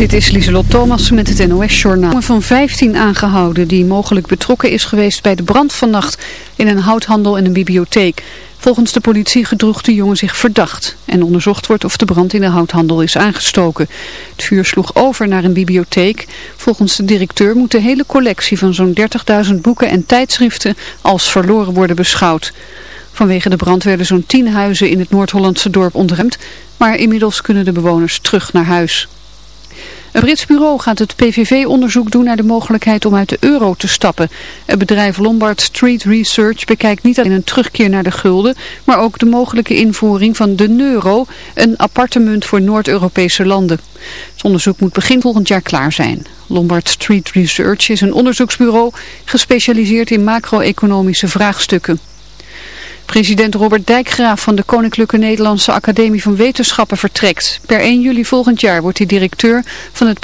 Dit is Lieselot Thomas met het NOS-journaal. Een van 15 aangehouden die mogelijk betrokken is geweest bij de brand vannacht in een houthandel en een bibliotheek. Volgens de politie gedroeg de jongen zich verdacht en onderzocht wordt of de brand in de houthandel is aangestoken. Het vuur sloeg over naar een bibliotheek. Volgens de directeur moet de hele collectie van zo'n 30.000 boeken en tijdschriften als verloren worden beschouwd. Vanwege de brand werden zo'n 10 huizen in het Noord-Hollandse dorp ontruimd, maar inmiddels kunnen de bewoners terug naar huis. Een Brits bureau gaat het PVV onderzoek doen naar de mogelijkheid om uit de euro te stappen. Het bedrijf Lombard Street Research bekijkt niet alleen een terugkeer naar de gulden, maar ook de mogelijke invoering van de euro, een aparte munt voor Noord-Europese landen. Het onderzoek moet begin volgend jaar klaar zijn. Lombard Street Research is een onderzoeksbureau gespecialiseerd in macro-economische vraagstukken. President Robert Dijkgraaf van de Koninklijke Nederlandse Academie van Wetenschappen vertrekt. Per 1 juli volgend jaar wordt hij directeur van het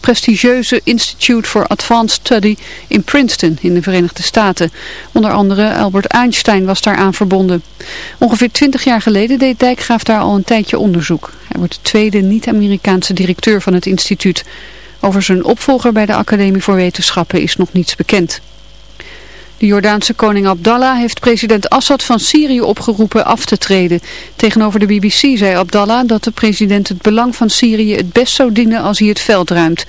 prestigieuze Institute for Advanced Study in Princeton in de Verenigde Staten. Onder andere Albert Einstein was daaraan verbonden. Ongeveer 20 jaar geleden deed Dijkgraaf daar al een tijdje onderzoek. Hij wordt de tweede niet-Amerikaanse directeur van het instituut. Over zijn opvolger bij de Academie voor Wetenschappen is nog niets bekend. De Jordaanse koning Abdallah heeft president Assad van Syrië opgeroepen af te treden. Tegenover de BBC zei Abdallah dat de president het belang van Syrië het best zou dienen als hij het veld ruimt.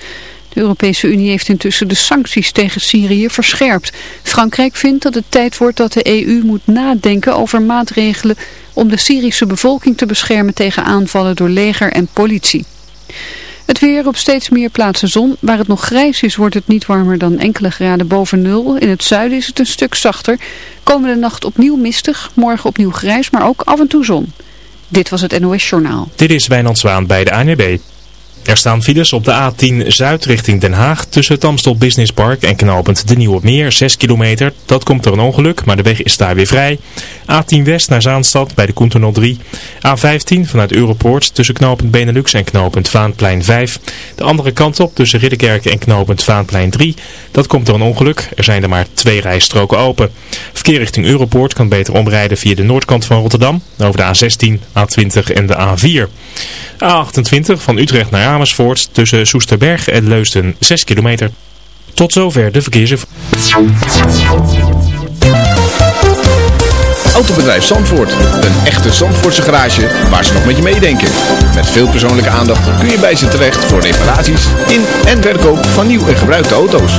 De Europese Unie heeft intussen de sancties tegen Syrië verscherpt. Frankrijk vindt dat het tijd wordt dat de EU moet nadenken over maatregelen om de Syrische bevolking te beschermen tegen aanvallen door leger en politie. Het weer op steeds meer plaatsen zon. Waar het nog grijs is wordt het niet warmer dan enkele graden boven nul. In het zuiden is het een stuk zachter. Komende nacht opnieuw mistig, morgen opnieuw grijs, maar ook af en toe zon. Dit was het NOS Journaal. Dit is Wijnand Zwaan bij de ANWB. Er staan files op de A10 Zuid richting Den Haag tussen het Amstel Business Park en knooppunt De Nieuwe Meer, 6 kilometer. Dat komt door een ongeluk, maar de weg is daar weer vrij. A10 West naar Zaanstad bij de Koentunnel 3. A15 vanuit Europoort tussen knooppunt Benelux en knooppunt Vaanplein 5. De andere kant op tussen Ridderkerk en knooppunt Vaanplein 3. Dat komt door een ongeluk. Er zijn er maar twee rijstroken open. Verkeer richting Europoort kan beter omrijden via de noordkant van Rotterdam over de A16, A20 en de A4. A28 van Utrecht naar Amersfoort tussen Soesterberg en Leusden 6 kilometer. Tot zover de verkeersinformatie. Autobedrijf Zandvoort. Een echte Zandvoortse garage waar ze nog met je meedenken. Met veel persoonlijke aandacht kun je bij ze terecht voor reparaties in en verkoop van nieuw en gebruikte auto's.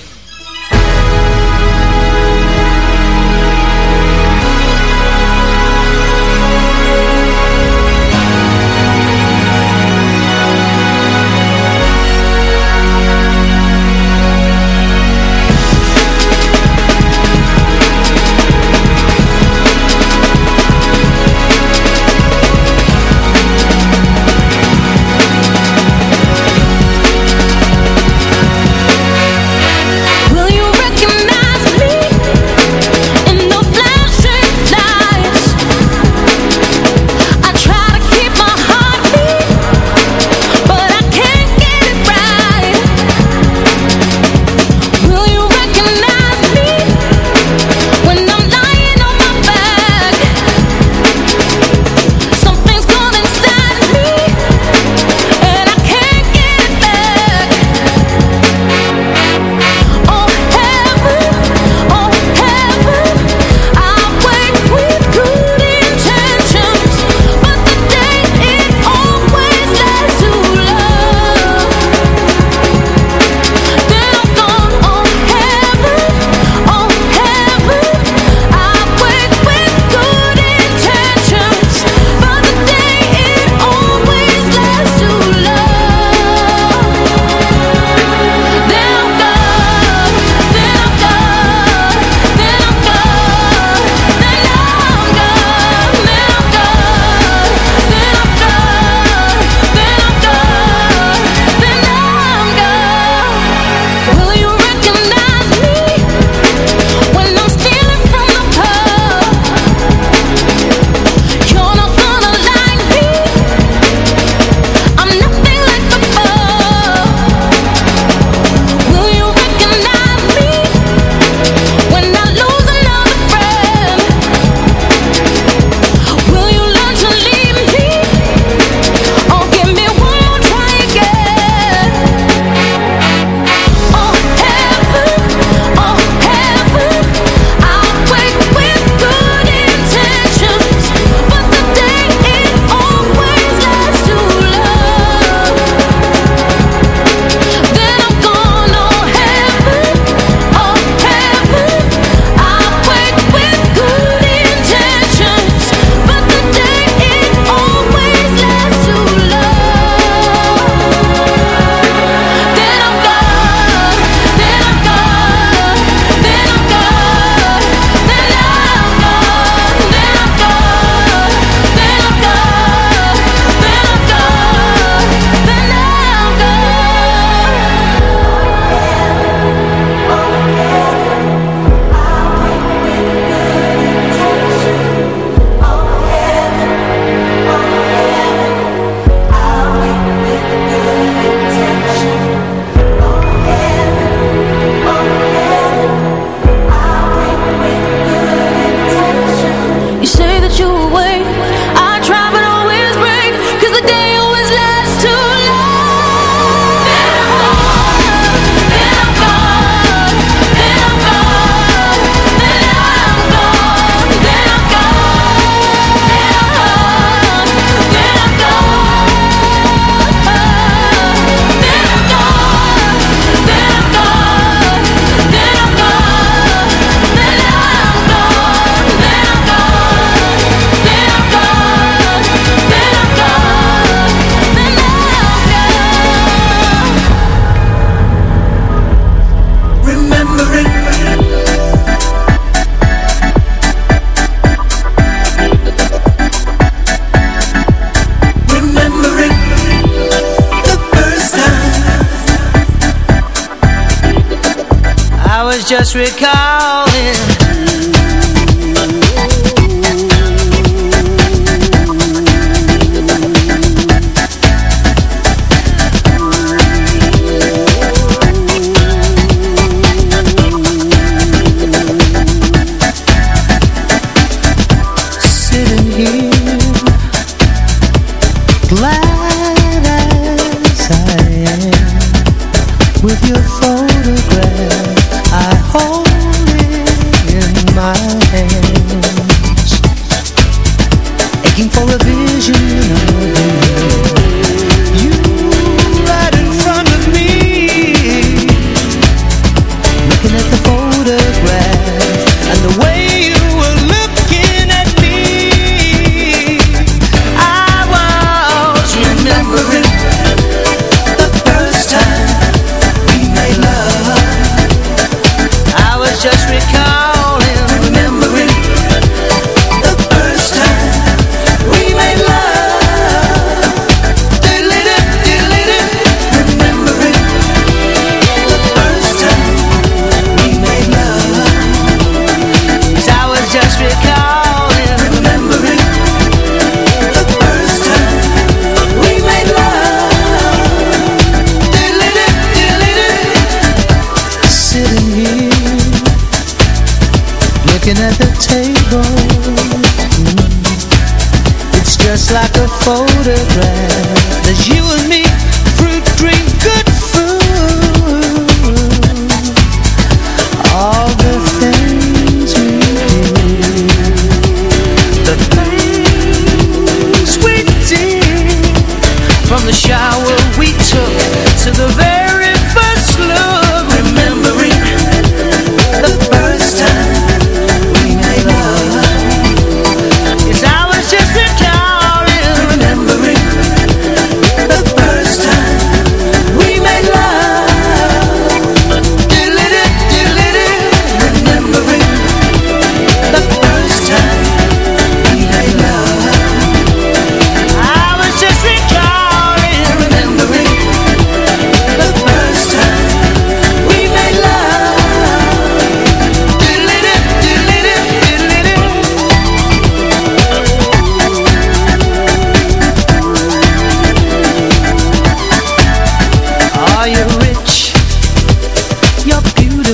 just recall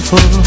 Oh.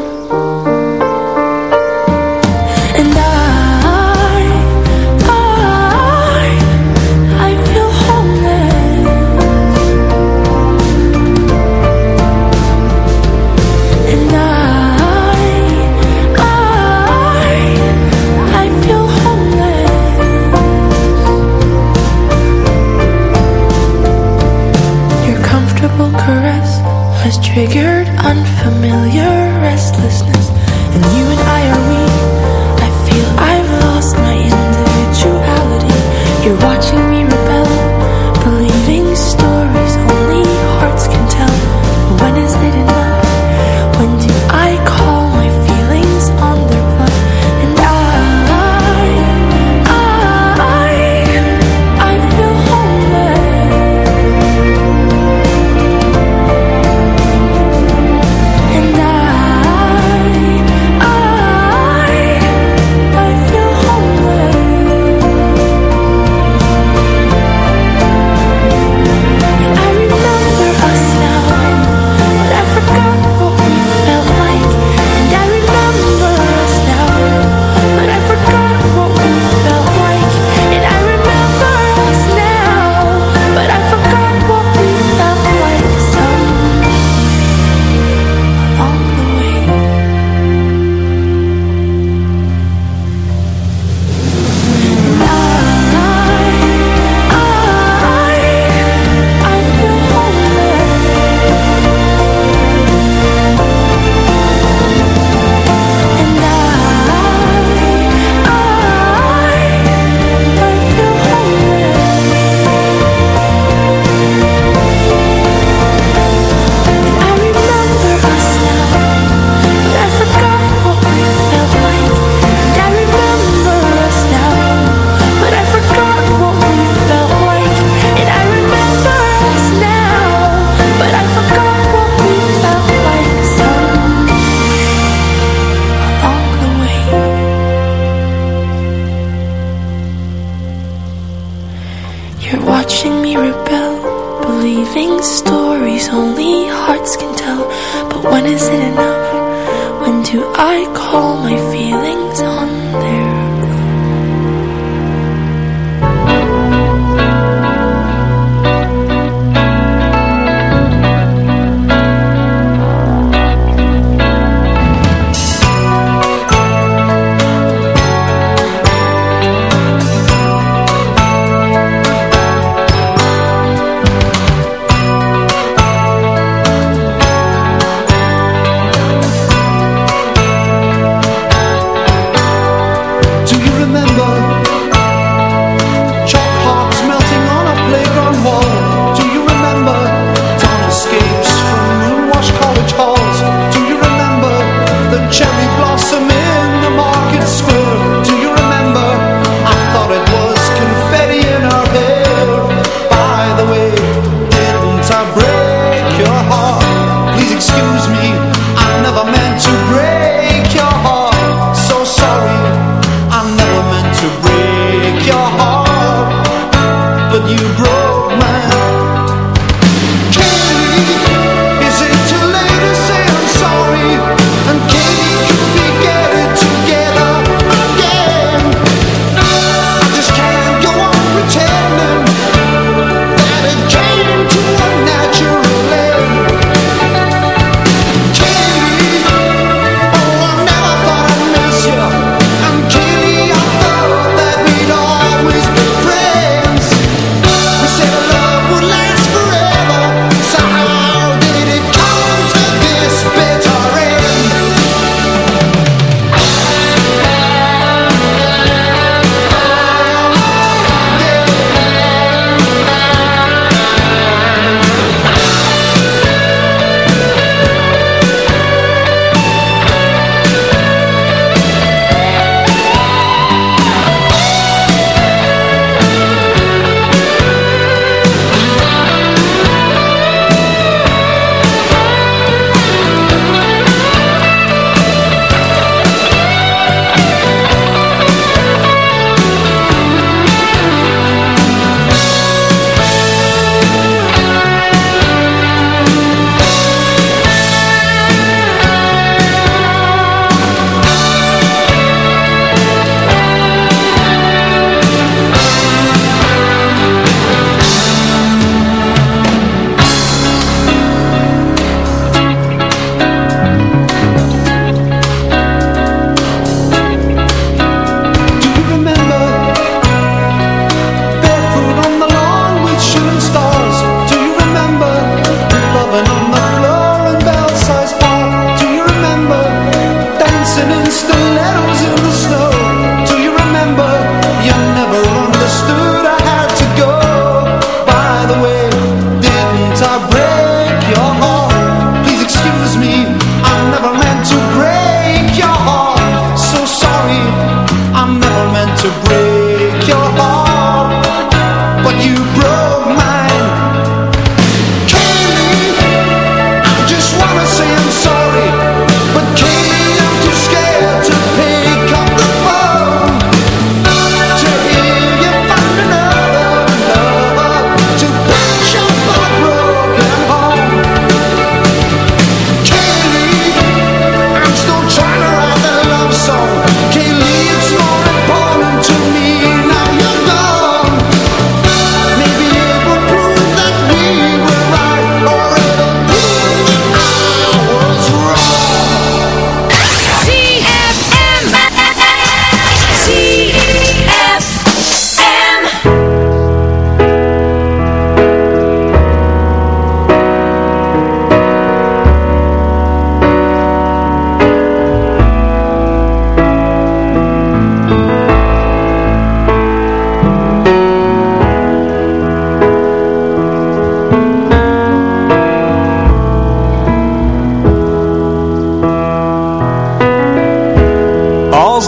has triggered unfamiliar restlessness.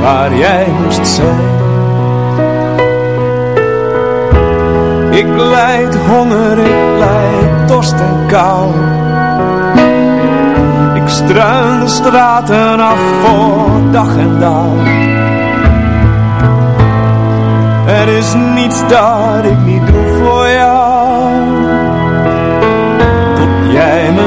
Waar jij moest zijn. Ik lijd honger, ik lijd dorst en kou. Ik struin de straten af voor dag en dag. Er is niets dat ik niet doe voor jou. Tot jij mijn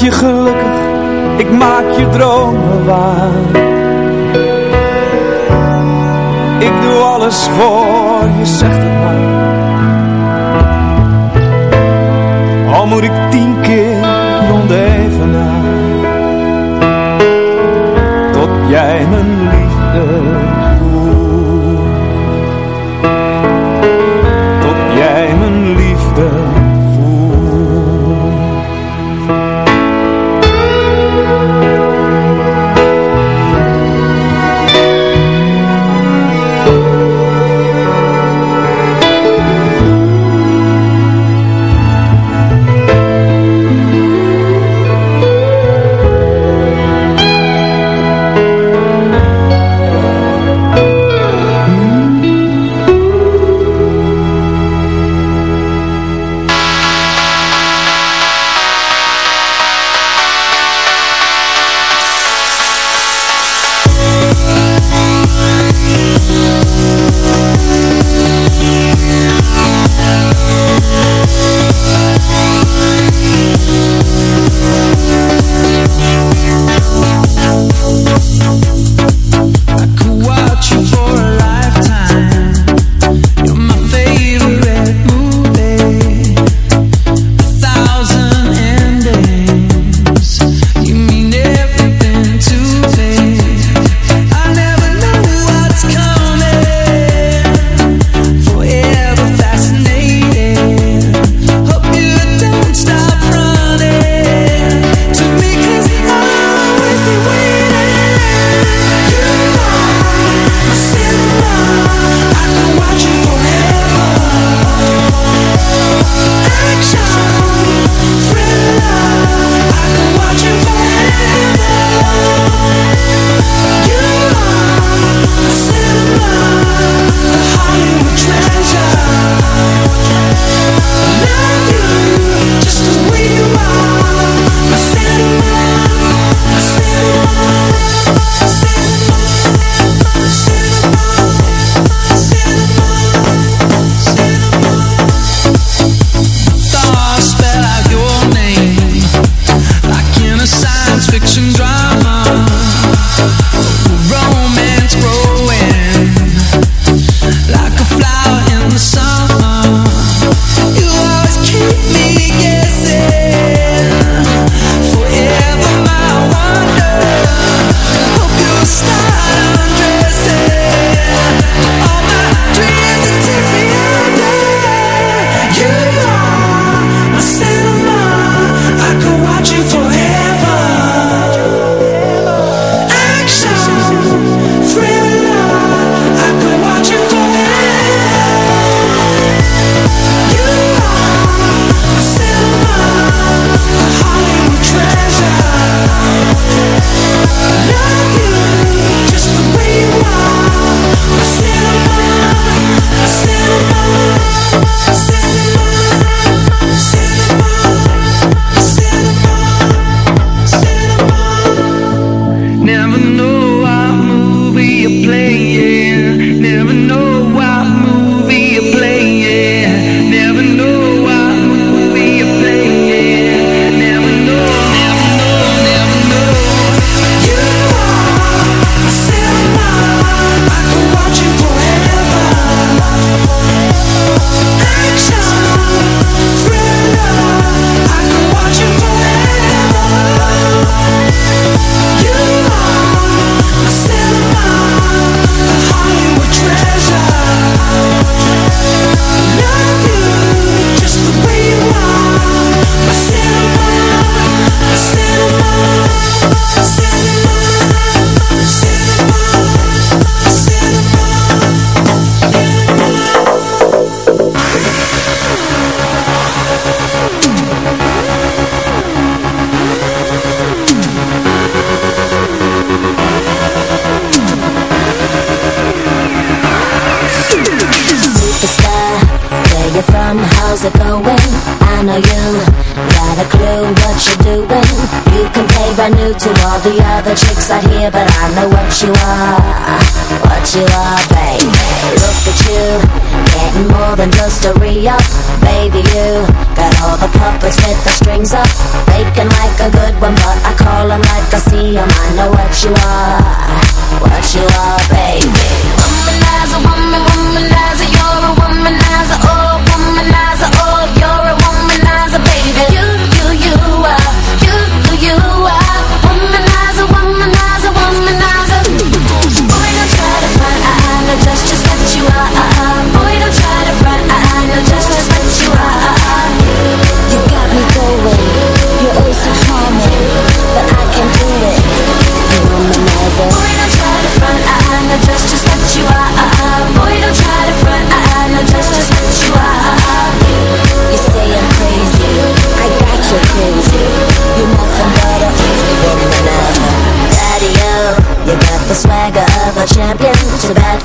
je gelukkig, ik maak je dromen waar ik doe alles voor je, zegt het maar. Al moet ik tien keer rond. Tot jij mijn you. Got all the puppets with the strings up. Faking like a good one but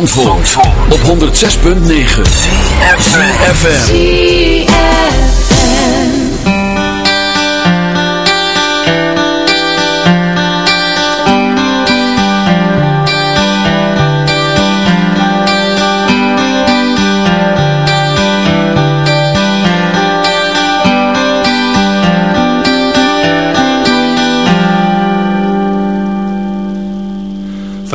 Zandvoort, op 106.9 CFFM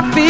my feet